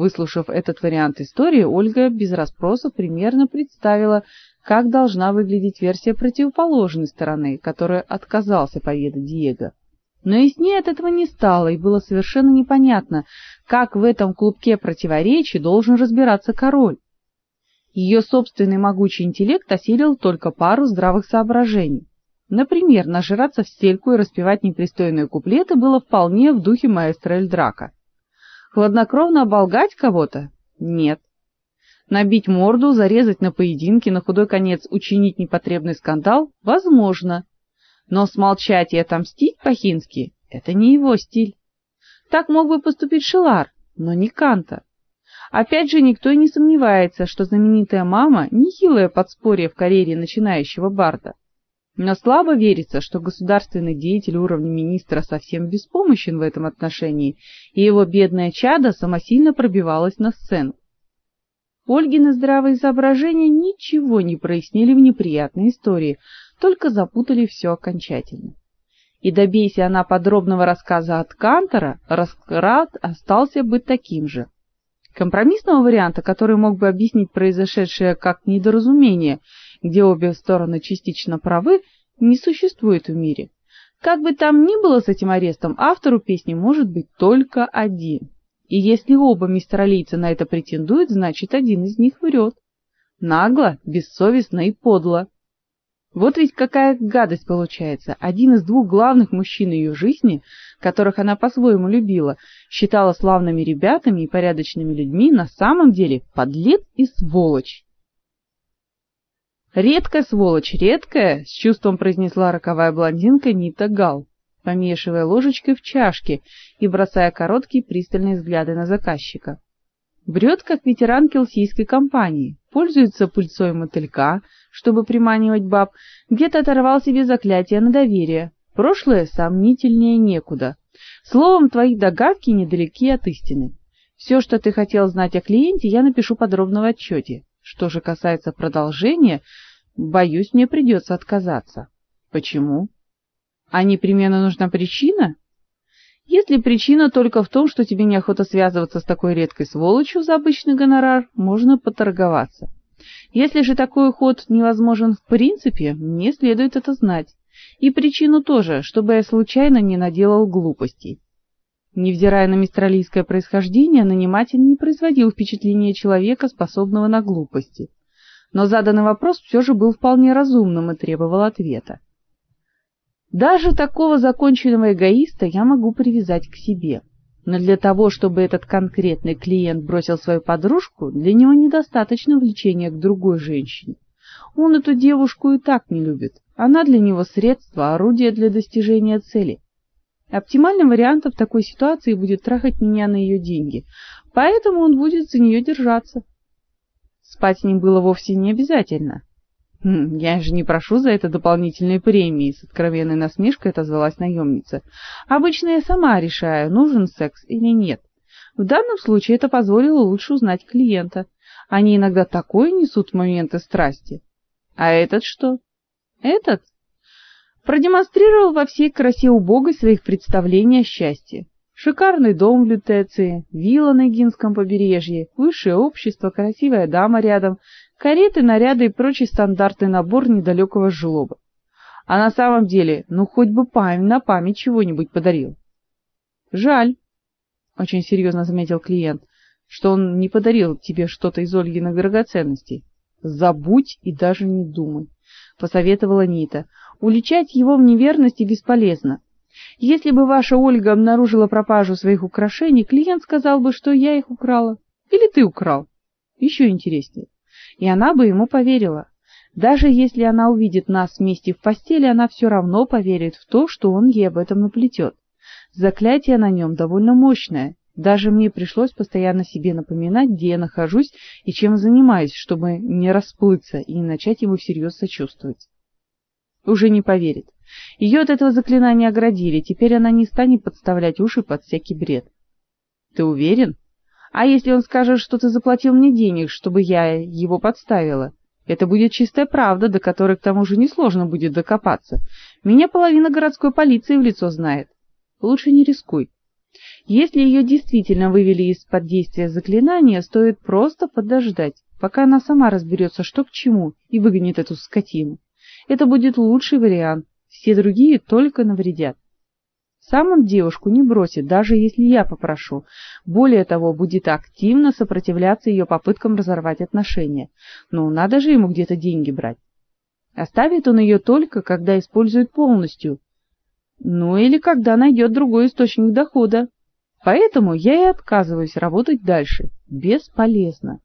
Выслушав этот вариант истории, Ольга без расспросов примерно представила, как должна выглядеть версия противоположной стороны, которой отказался поведать Диего. Но яснее от этого не стало, и было совершенно непонятно, как в этом клубке противоречий должен разбираться король. Ее собственный могучий интеллект осилил только пару здравых соображений. Например, нажираться в стельку и распевать непристойные куплеты было вполне в духе маэстро Эльдрака. Хладнокровно оболгать кого-то? Нет. Набить морду, зарезать на поединке, на худой конец учинить непотребный скандал? Возможно. Но смолчать и отомстить по-хински — это не его стиль. Так мог бы поступить Шилар, но не Канта. Опять же, никто и не сомневается, что знаменитая мама — нехилое подспорье в карьере начинающего барда. Но слабо верится, что государственный деятель уровня министра совсем беспомощен в этом отношении, и его бедное чадо самосильно пробивалось на сцену. Ольгины здравые соображения ничего не прояснили в неприятной истории, только запутали все окончательно. И добейся она подробного рассказа от Кантора, расклад остался бы таким же. Компромиссного варианта, который мог бы объяснить произошедшее как недоразумение, где обе стороны частично правы, не существует в мире. Как бы там ни было с этим арестом, автору песни может быть только один. И если оба мистралийца на это претендуют, значит, один из них врет. Нагло, бессовестно и подло. Вот ведь какая гадость получается. Один из двух главных мужчин ее жизни, которых она по-своему любила, считала славными ребятами и порядочными людьми, на самом деле подлец и сволочь. Редкая сволочь, редкая, с чувством произнесла роковая блондинка Нита Гал, помешивая ложечкой в чашке и бросая короткие пристальные взгляды на заказчика. Брет, как ветеран келсийской компании, пользуется пыльцой мотылька, чтобы приманивать баб, где-то оторвал себе заклятие на доверие. Прошлое сомнительнее некуда. Словом, твои догадки недалеки от истины. Все, что ты хотел знать о клиенте, я напишу подробно в отчете. Что же касается продолжения, боюсь, мне придется отказаться. Почему? А непременно нужна причина? Если причина только в том, что тебе неохота связываться с такой редкой сволочью за обычный гонорар, можно поторговаться. Если же такой ход невозможен в принципе, мне следует это знать. И причину тоже, чтобы я случайно не наделал глупостей. Невзирая на мистралийское происхождение, наниматель не производил впечатления человека, способного на глупости. Но заданный вопрос все же был вполне разумным и требовал ответа. Даже такого законченного эгоиста я могу привязать к себе. Но для того, чтобы этот конкретный клиент бросил свою подружку, для него недостаточно влечения к другой женщине. Он эту девушку и так не любит. Она для него средство, орудие для достижения цели. Оптимальным вариантом в такой ситуации будет трахать меня на ее деньги, поэтому он будет за нее держаться. Спать с ним было вовсе не обязательно. Хм, я же не прошу за это дополнительные премии, с откровенной насмешкой отозвалась наемница. Обычно я сама решаю, нужен секс или нет. В данном случае это позволило лучше узнать клиента. Они иногда такое несут в моменты страсти. А этот что? Этот продемонстрировал во всей красе убогой своих представлений о счастье. Шикарный дом в Лютеции, вилла на Гинском побережье, высшее общество, красивая дама рядом, кареты, наряды и прочий стандартный набор недалекого жлоба. А на самом деле, ну хоть бы память на память чего-нибудь подарил. Жаль, очень серьезно заметил клиент, что он не подарил тебе что-то из Ольгиных драгоценностей. Забудь и даже не думай, посоветовала Нита. Уличать его в неверности бесполезно. Если бы ваша Ольга обнаружила пропажу своих украшений, клиент сказал бы, что я их украла. Или ты украл. Еще интереснее. И она бы ему поверила. Даже если она увидит нас вместе в постели, она все равно поверит в то, что он ей об этом наплетет. Заклятие на нем довольно мощное. Даже мне пришлось постоянно себе напоминать, где я нахожусь и чем занимаюсь, чтобы не расплыться и не начать ему всерьез сочувствовать. Уже не поверит. Ее от этого заклинания оградили, теперь она не станет подставлять уши под всякий бред. Ты уверен? А если он скажет, что ты заплатил мне денег, чтобы я его подставила? Это будет чистая правда, до которой к тому же несложно будет докопаться. Меня половина городской полиции в лицо знает. Лучше не рискуй. Если ее действительно вывели из-под действия заклинания, стоит просто подождать, пока она сама разберется, что к чему, и выгонит эту скотину. Это будет лучший вариант. Все другие только навредят. Сам он девушку не бросит, даже если я попрошу. Более того, будет активно сопротивляться ее попыткам разорвать отношения. Но надо же ему где-то деньги брать. Оставит он ее только, когда использует полностью. Ну или когда найдет другой источник дохода. Поэтому я и отказываюсь работать дальше. Бесполезно.